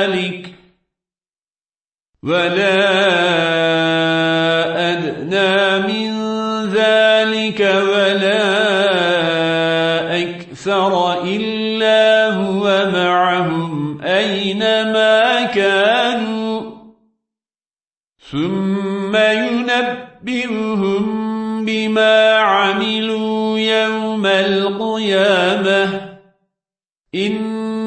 ذلك ولا أدنى من ذلك ولا أكثر إلا هو معهم أينما كانوا. ثم ينبئهم بما عملوا يوم القيامة. إن